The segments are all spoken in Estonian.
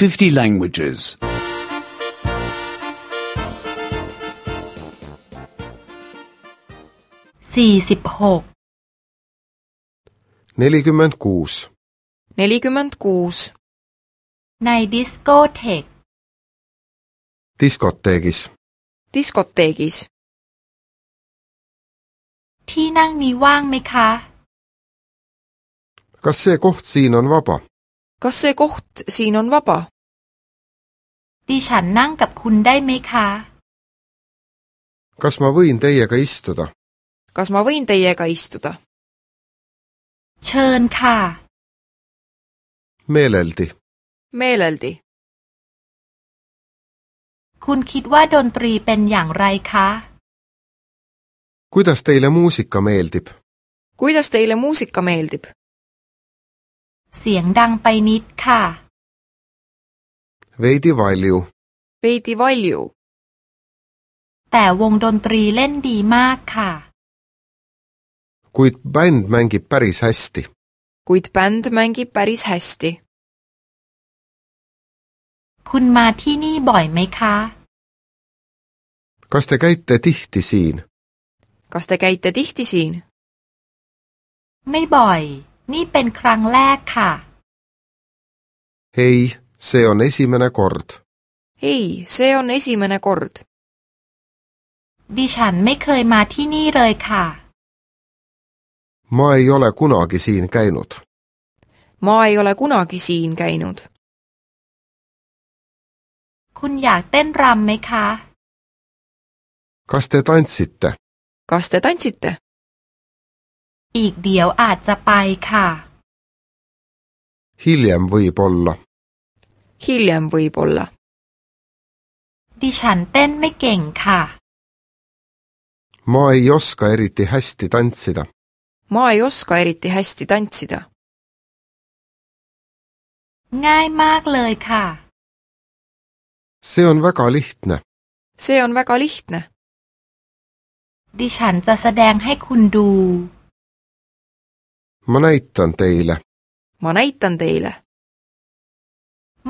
50 languages. 46 nelikümmend kuus , nelikümmend kuus , ในดิสโกเทก diskoteegis , diskoteegis , ที่นั่งนี้ว่างไหมคะ kas see koht siin on vaba ? kas see koht siin on vaba ? ดิฉันนั่งกับคุณได้ไหมคะ kas ma võin teiega istuda? kas ma võin teiega istuda? เชิญค่ะ meeleldi, meeleldi, คุณคิดว่าดนตรีเป็นอย่างไรคะ kuidas teile muusika meeldib? kuidas teile muusika meeldib? เสียงดังไปนิดค่ะ veidi valju, veidi valju, แต่วงดนตรีเล่นดีมากค่ะ kuid bänd mängib päris hästi. kuid bänd mängib päris hästi. คุณมาที่นี่บ่อยไหมคะ kas te käite tihti siin? kas te käite tihti siin? ไม่บ่อย นี่เป็นครั้งแรกค่ะ ei, see on esimene kord . ei , see on esimene kord . ดิฉันไม่เคยมาที่นี่เลยค่ะ ma ei ole kunagi siin käinud . ma ei ole kunagi siin käinud . คุณอยากเต้นรำไหมคะ kas te tantsite ? kas te tantsite ? อีกเดี๋ยวอาจจะไปค่ะ hiljem võib-olla . hiljem võib-olla . ดิฉันเต้นไม่เก่งค่ะ ma ei oska eriti hästi tantsida . ma ei oska eriti hästi tantsida . ง่ายมากเลยค่ะ see on väga lihtne . see on väga lihtne . ดิฉันจะแสดงให้คุณดู ma näitan teile . ma näitan teile .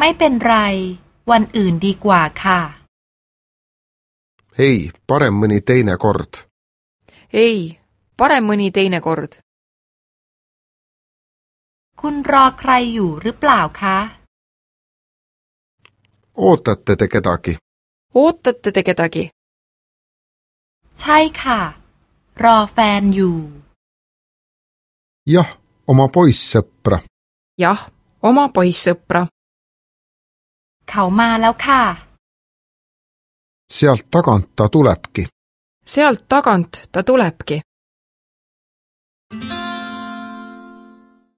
ไม่เป็นไร วันอื่นดีกว่าค่ะ ei, parem mõni teine kord. ei, parem mõni teine kord. คุณรอใครอยู่หรือเปล่าคะ ootate te kedagi? ootate te kedagi? ใช่ค่ะ รอแฟนอยู่ jah, oma poissõpra. jah, oma poissõpra. เขามาแล้วค่ะ sealt tagant ta tulebki . sealt tagant ta tulebki